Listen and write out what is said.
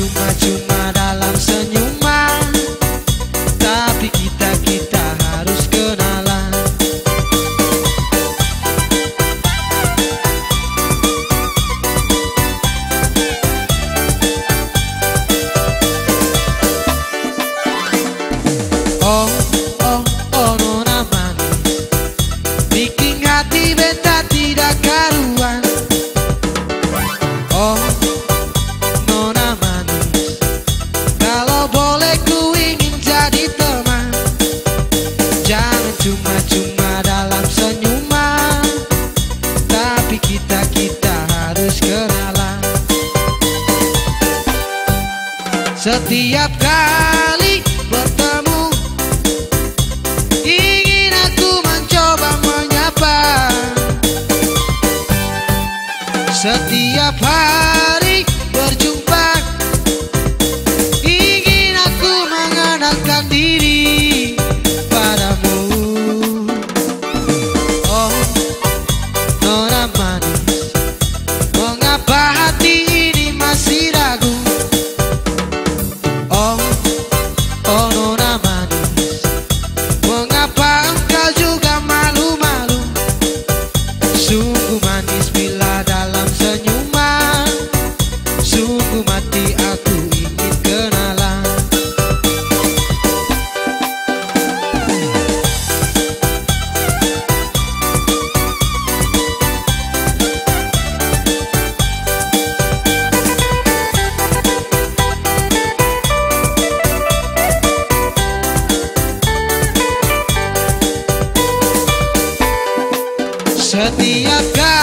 Cuma-cuma dalam senyuman. Cuma-cuma dalam senyuman. Tapi kita-kita harus kenalan. Setiap kali bertemu Ingin aku mencoba menyapa. Setiap hari berjumpa woman is feel. setiap kali